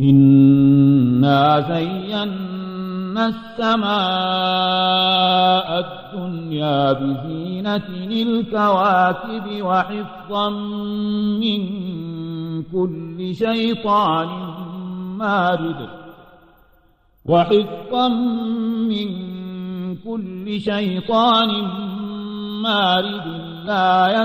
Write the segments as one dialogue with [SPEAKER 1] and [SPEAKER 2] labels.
[SPEAKER 1] إنا زينا السماء الدنيا بزينة الكواكب وحفظا من كل شيطان مارد وحفظا من كل شيطان مارد لا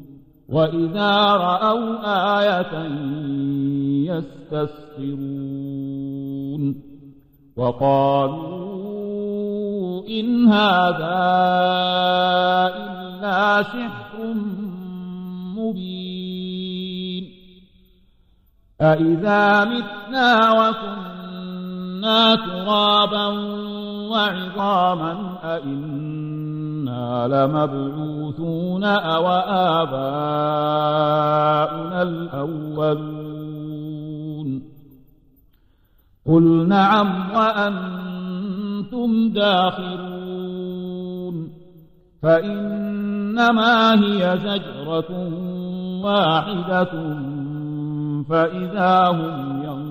[SPEAKER 1] وإذا رأوا آية يستسخرون وقالوا إن هذا إلا سحر مبين أإذا متنا وكنا ترابا وعظاما أئنا لمبعوثون أو آباؤنا الأولون قل نعم وأنتم داخرون فإنما هي زجرة واحدة فإذا هم ينظرون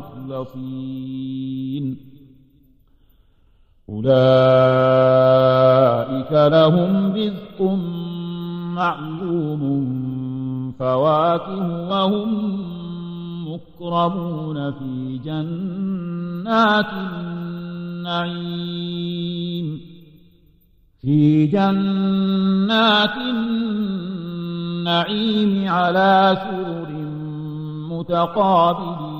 [SPEAKER 1] المخلصين. أولئك لهم رزق معلوم فواكه وهم مكرمون في جنات النعيم. في جنات النعيم على سرر متقابلين.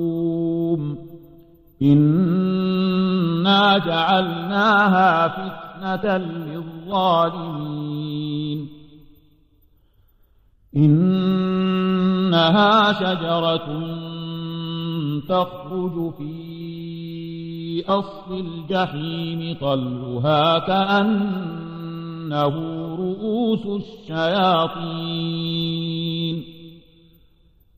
[SPEAKER 1] إنا جعلناها فتنة للظالمين إنها شجرة تخرج في أصل الجحيم طلها كأنه رؤوس الشياطين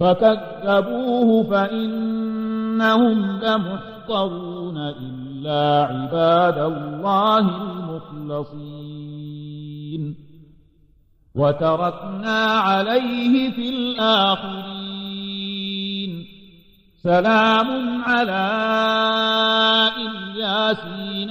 [SPEAKER 1] فكذبوه فإنهم لمحضرون إلا عباد الله المخلصين. وتركنا عليه في الآخرين. سلام على إلياسين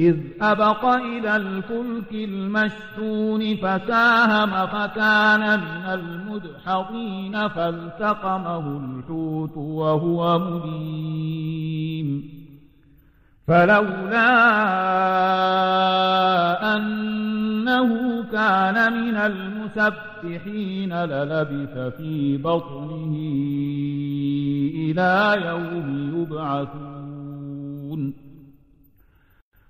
[SPEAKER 1] إذ أبق إلى الفلك المشتون فساهم فكان من المدحضين فالتقمه الحوت وهو مليم. فلولا أنه كان من المسبحين للبث في بطنه إلى يوم يبعثون.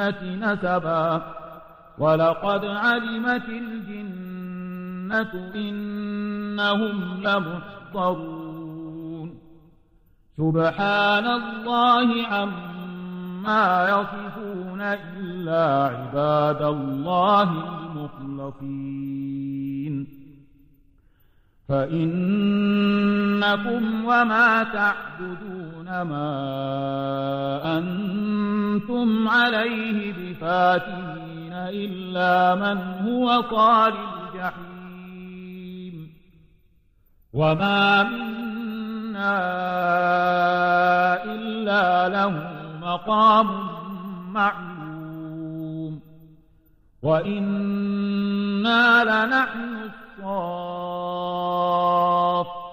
[SPEAKER 1] الجنة نسبا. ولقد علمت الجنة إنهم لمحضرون. سبحان الله عما يصفون إلا عباد الله المخلصين. فإنكم وما تعبدون ما أنتم عليه بفاتنين إلا من هو قال الجحيم وما منا إلا له مقام معلوم وإنا لنحن